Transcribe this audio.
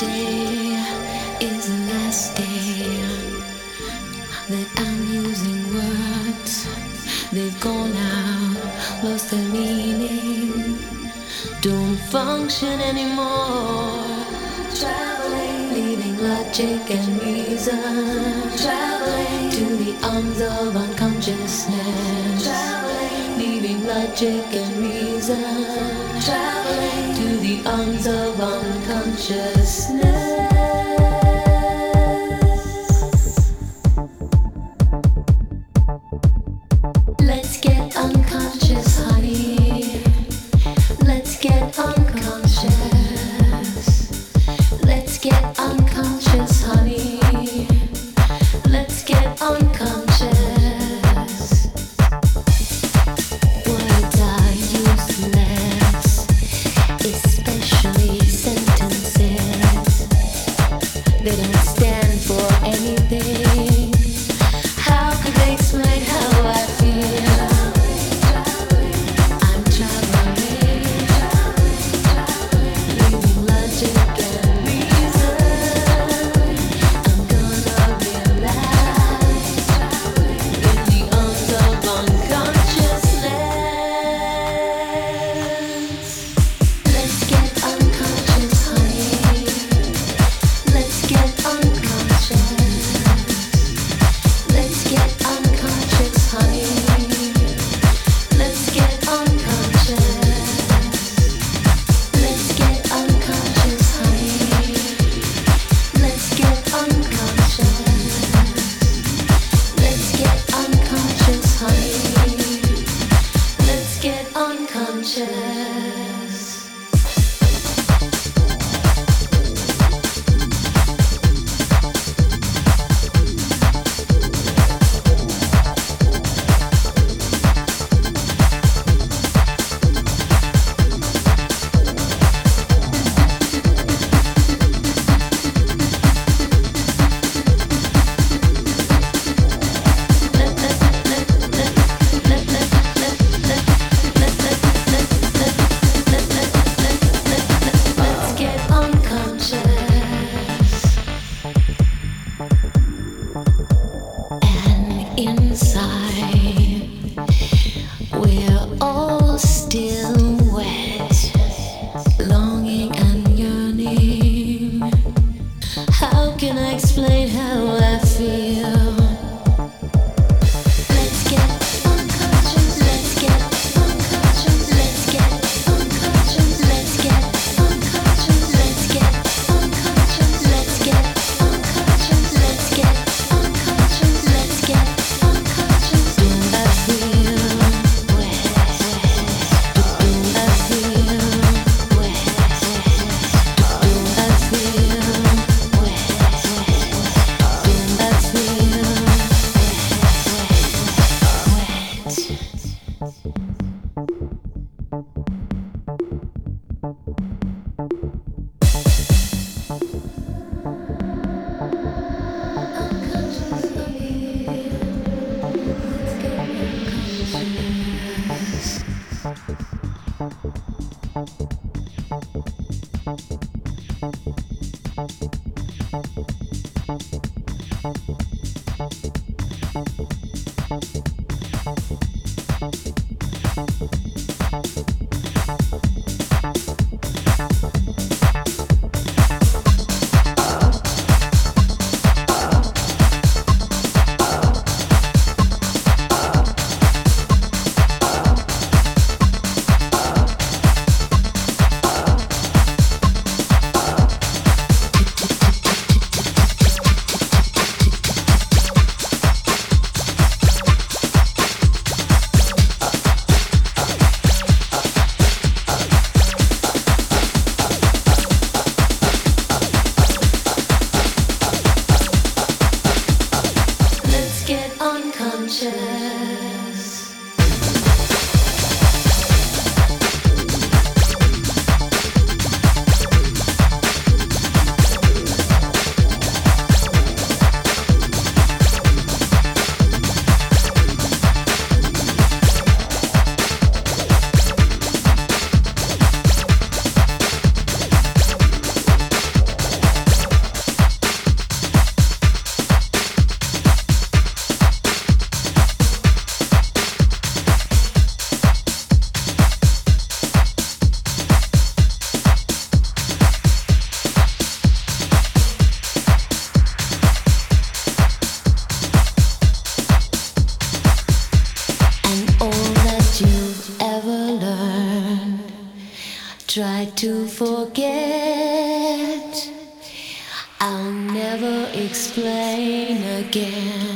day is the last day that I'm using words. They've gone out, lost their meaning, don't function anymore. Traveling, leaving logic and reason. Traveling to the arms of unconsciousness logic and reason, traveling to the arms of unconsciousness. didn't 现 can I explain? Try to forget. I'll never explain again.